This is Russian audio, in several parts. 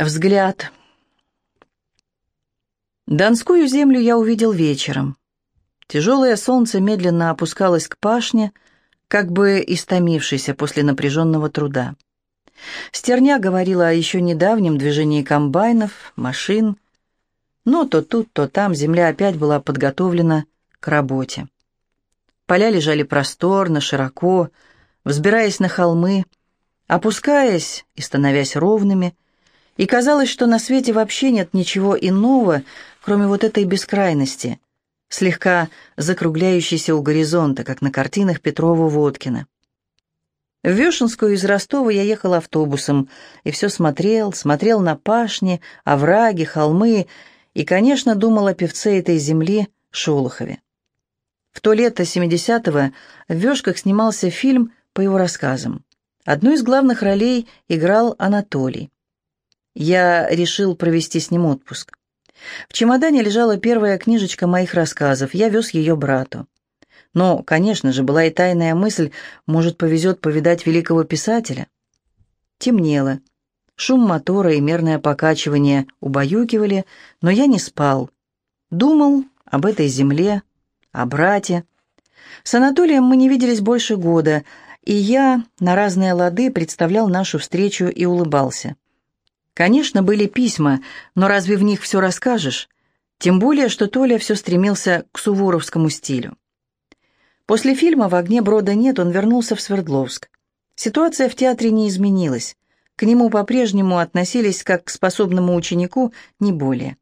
Взгляд. Донскую землю я увидел вечером. Тяжелое солнце медленно опускалось к пашне, как бы истомившейся после напряженного труда. Стерня говорила о еще недавнем движении комбайнов, машин, но то тут, то там земля опять была подготовлена к работе. Поля лежали просторно, широко, взбираясь на холмы, опускаясь и становясь ровными – и казалось, что на свете вообще нет ничего иного, кроме вот этой бескрайности, слегка закругляющейся у горизонта, как на картинах Петрова-Водкина. В Вешенскую из Ростова я ехал автобусом и все смотрел, смотрел на пашни, овраги, холмы и, конечно, думал о певце этой земли Шолохове. В то лето 70-го в Вешках снимался фильм по его рассказам. Одну из главных ролей играл Анатолий. Я решил провести с ним отпуск. В чемодане лежала первая книжечка моих рассказов, я вез ее брату. Но, конечно же, была и тайная мысль, может, повезет повидать великого писателя. Темнело. Шум мотора и мерное покачивание убаюкивали, но я не спал. Думал об этой земле, о брате. С Анатолием мы не виделись больше года, и я на разные лады представлял нашу встречу и улыбался. Конечно, были письма, но разве в них все расскажешь? Тем более, что Толя все стремился к суворовскому стилю. После фильма «В огне брода нет» он вернулся в Свердловск. Ситуация в театре не изменилась. К нему по-прежнему относились как к способному ученику, не более.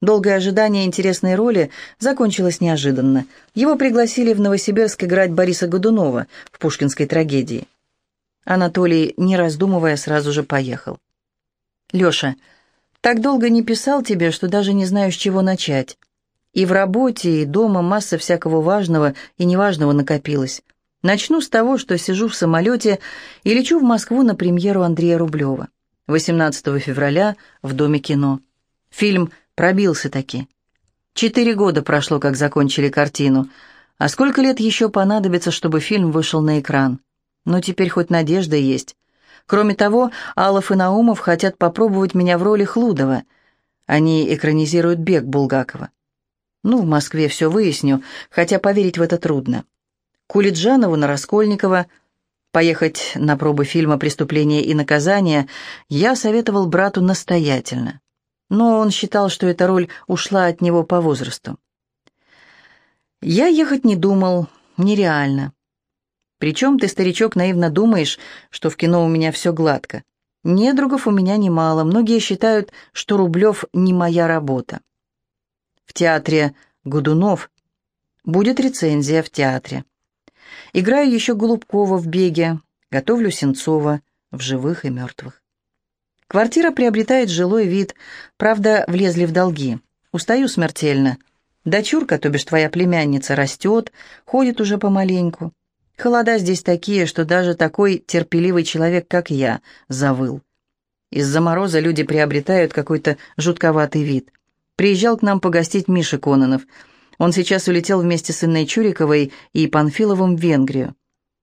Долгое ожидание интересной роли закончилось неожиданно. Его пригласили в Новосибирск играть Бориса Годунова в пушкинской трагедии. Анатолий, не раздумывая, сразу же поехал. Леша, так долго не писал тебе, что даже не знаю, с чего начать. И в работе, и дома масса всякого важного и неважного накопилось. Начну с того, что сижу в самолете и лечу в Москву на премьеру Андрея Рублева. 18 февраля в Доме кино. Фильм пробился таки. Четыре года прошло, как закончили картину. А сколько лет еще понадобится, чтобы фильм вышел на экран? Но теперь хоть надежда есть. Кроме того, Алов и Наумов хотят попробовать меня в роли Хлудова. Они экранизируют бег Булгакова. Ну, в Москве все выясню, хотя поверить в это трудно. Кулиджанову на Раскольникова поехать на пробы фильма «Преступление и наказание» я советовал брату настоятельно. Но он считал, что эта роль ушла от него по возрасту. Я ехать не думал, нереально. Причем ты, старичок, наивно думаешь, что в кино у меня все гладко. Недругов у меня немало, многие считают, что Рублев не моя работа. В театре Гудунов будет рецензия в театре. Играю еще Голубкова в «Беге», готовлю Сенцова в «Живых и мертвых». Квартира приобретает жилой вид, правда, влезли в долги. Устаю смертельно. Дочурка, то бишь твоя племянница, растет, ходит уже помаленьку. Холода здесь такие, что даже такой терпеливый человек, как я, завыл. Из-за мороза люди приобретают какой-то жутковатый вид. Приезжал к нам погостить Миша Кононов. Он сейчас улетел вместе с Инной Чуриковой и Панфиловым в Венгрию.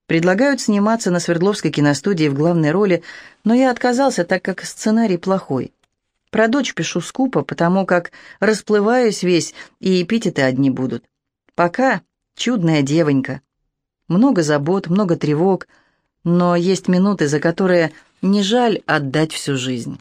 Предлагают сниматься на Свердловской киностудии в главной роли, но я отказался, так как сценарий плохой. Про дочь пишу скупо, потому как расплываюсь весь, и эпитеты одни будут. Пока чудная девонька. Много забот, много тревог, но есть минуты, за которые не жаль отдать всю жизнь.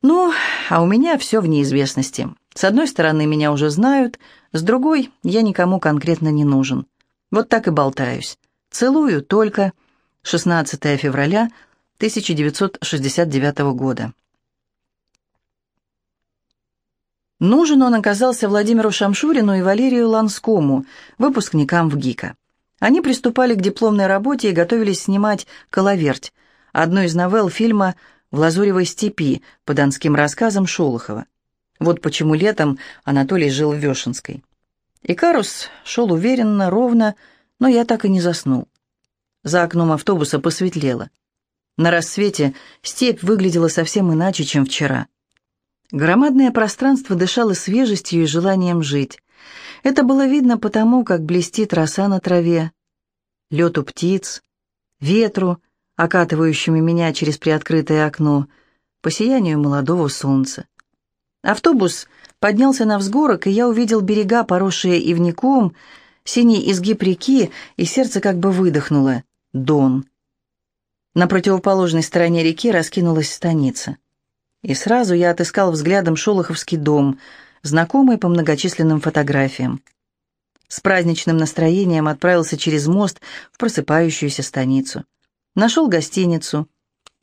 Ну, а у меня все в неизвестности. С одной стороны, меня уже знают, с другой, я никому конкретно не нужен. Вот так и болтаюсь. Целую только 16 февраля 1969 года. Нужен он оказался Владимиру Шамшурину и Валерию Ланскому, выпускникам ВГИКа. Они приступали к дипломной работе и готовились снимать «Коловерть», одну из новелл фильма «В лазуревой степи» по донским рассказам Шолохова. Вот почему летом Анатолий жил в Вешенской. Икарус шел уверенно, ровно, но я так и не заснул. За окном автобуса посветлело. На рассвете степь выглядела совсем иначе, чем вчера. Громадное пространство дышало свежестью и желанием жить. Это было видно потому, как блестит роса на траве, лету птиц, ветру, окатывающими меня через приоткрытое окно, по сиянию молодого солнца. Автобус поднялся на взгорок, и я увидел берега, поросшие ивником, синий изгиб реки, и сердце как бы выдохнуло. Дон. На противоположной стороне реки раскинулась станица. И сразу я отыскал взглядом Шолоховский дом, знакомый по многочисленным фотографиям. С праздничным настроением отправился через мост в просыпающуюся станицу. Нашел гостиницу.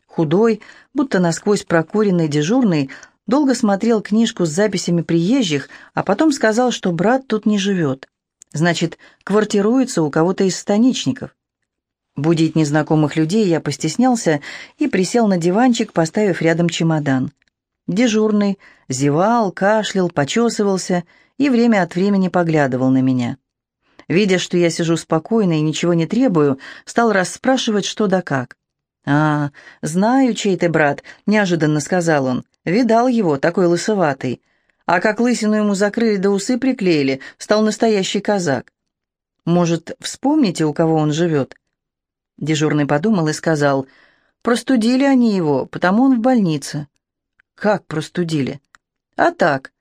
Худой, будто насквозь прокуренный дежурный, долго смотрел книжку с записями приезжих, а потом сказал, что брат тут не живет. Значит, квартируется у кого-то из станичников. Будить незнакомых людей я постеснялся и присел на диванчик, поставив рядом чемодан. Дежурный зевал, кашлял, почесывался и время от времени поглядывал на меня. Видя, что я сижу спокойно и ничего не требую, стал расспрашивать, что да как. «А, знаю, чей ты брат», — неожиданно сказал он. «Видал его, такой лысоватый. А как лысину ему закрыли да усы приклеили, стал настоящий казак. Может, вспомните, у кого он живет?» Дежурный подумал и сказал, «Простудили они его, потому он в больнице». «Как простудили?» «А так,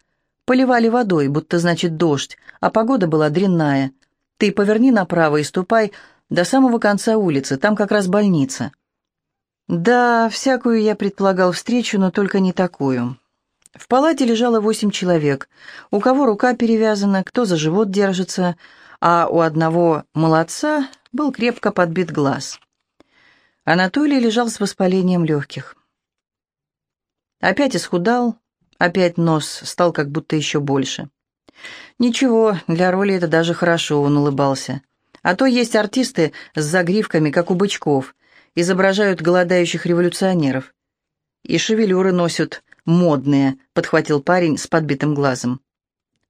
поливали водой, будто значит дождь, а погода была дрянная. Ты поверни направо и ступай до самого конца улицы, там как раз больница». Да, всякую я предполагал встречу, но только не такую. В палате лежало восемь человек, у кого рука перевязана, кто за живот держится, а у одного молодца был крепко подбит глаз. Анатолий лежал с воспалением легких. Опять исхудал, опять нос стал как будто еще больше. Ничего, для роли это даже хорошо, он улыбался. А то есть артисты с загривками, как у бычков, изображают голодающих революционеров. И шевелюры носят модные, подхватил парень с подбитым глазом.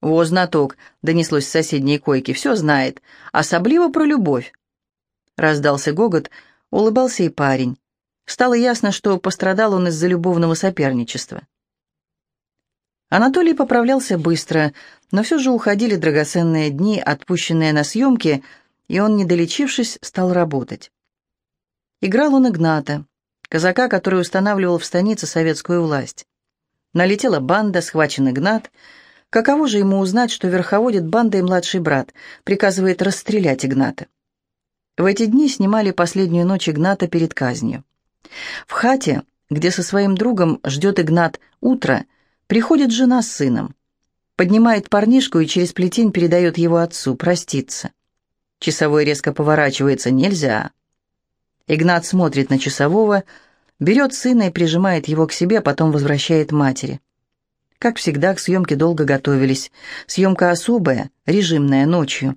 «Во, знаток!» — донеслось с соседней койки. «Все знает. Особливо про любовь». Раздался гогот, улыбался и парень. Стало ясно, что пострадал он из-за любовного соперничества. Анатолий поправлялся быстро, но все же уходили драгоценные дни, отпущенные на съемки, и он, не долечившись, стал работать. Играл он Игната, казака, который устанавливал в станице советскую власть. Налетела банда, схвачен Игнат. Каково же ему узнать, что верховодит бандой младший брат, приказывает расстрелять Игната? В эти дни снимали последнюю ночь Игната перед казнью. В хате, где со своим другом ждет Игнат утро, приходит жена с сыном. Поднимает парнишку и через плетень передает его отцу, проститься. Часовой резко поворачивается, нельзя. Игнат смотрит на часового, берет сына и прижимает его к себе, потом возвращает матери. Как всегда, к съемке долго готовились. Съемка особая, режимная, ночью.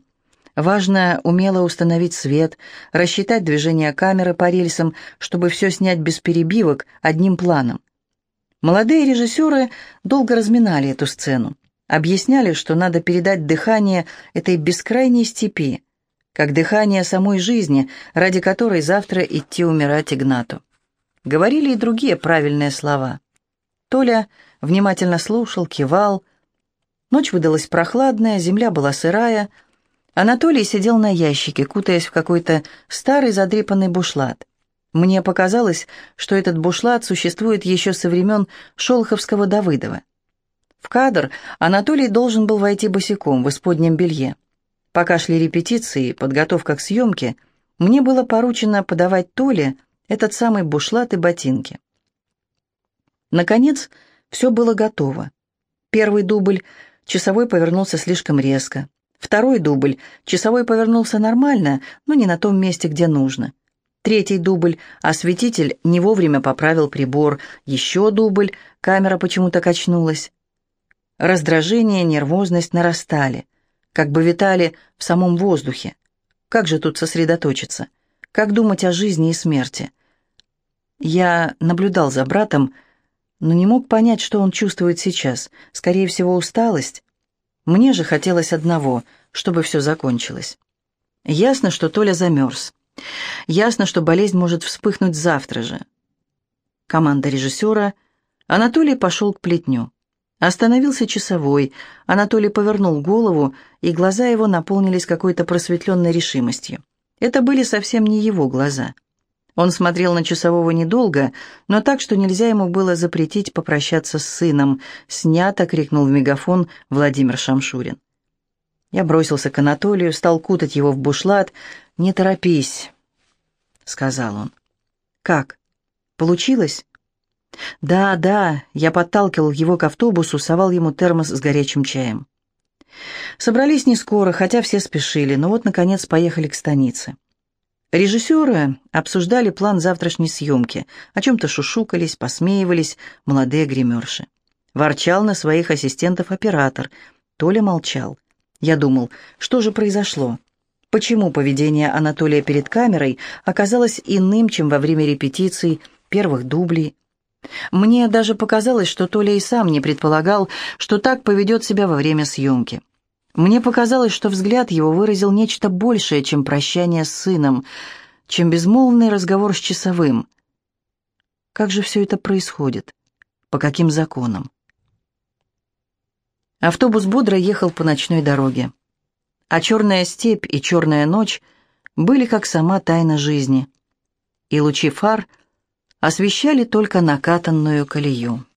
Важно умело установить свет, рассчитать движение камеры по рельсам, чтобы все снять без перебивок, одним планом. Молодые режиссеры долго разминали эту сцену. Объясняли, что надо передать дыхание этой бескрайней степи, как дыхание самой жизни, ради которой завтра идти умирать Игнату. Говорили и другие правильные слова. Толя внимательно слушал, кивал. Ночь выдалась прохладная, земля была сырая. Анатолий сидел на ящике, кутаясь в какой-то старый задрепанный бушлат. Мне показалось, что этот бушлат существует еще со времен Шолоховского Давыдова. В кадр Анатолий должен был войти босиком в исподнем белье. Пока шли репетиции, подготовка к съемке, мне было поручено подавать Толе этот самый бушлат и ботинки. Наконец, все было готово. Первый дубль часовой повернулся слишком резко. Второй дубль часовой повернулся нормально, но не на том месте, где нужно. Третий дубль осветитель не вовремя поправил прибор. Еще дубль, камера почему-то качнулась. Раздражение, нервозность нарастали как бы витали в самом воздухе. Как же тут сосредоточиться? Как думать о жизни и смерти? Я наблюдал за братом, но не мог понять, что он чувствует сейчас. Скорее всего, усталость. Мне же хотелось одного, чтобы все закончилось. Ясно, что Толя замерз. Ясно, что болезнь может вспыхнуть завтра же. Команда режиссера. Анатолий пошел к плетню. Остановился часовой. Анатолий повернул голову, и глаза его наполнились какой-то просветленной решимостью. Это были совсем не его глаза. Он смотрел на часового недолго, но так, что нельзя ему было запретить попрощаться с сыном. «Снято!» — крикнул в мегафон Владимир Шамшурин. Я бросился к Анатолию, стал кутать его в бушлат. «Не торопись», — сказал он. «Как? Получилось?» «Да, да», — я подталкивал его к автобусу, совал ему термос с горячим чаем. Собрались не скоро, хотя все спешили, но вот, наконец, поехали к станице. Режиссеры обсуждали план завтрашней съемки, о чем-то шушукались, посмеивались молодые гримерши. Ворчал на своих ассистентов оператор. Толя молчал. Я думал, что же произошло? Почему поведение Анатолия перед камерой оказалось иным, чем во время репетиций, первых дублей? Мне даже показалось, что Толя и сам не предполагал, что так поведет себя во время съемки. Мне показалось, что взгляд его выразил нечто большее, чем прощание с сыном, чем безмолвный разговор с часовым. Как же все это происходит? По каким законам? Автобус бодро ехал по ночной дороге. А черная степь и черная ночь были как сама тайна жизни. И лучи фар освещали только накатанную колею.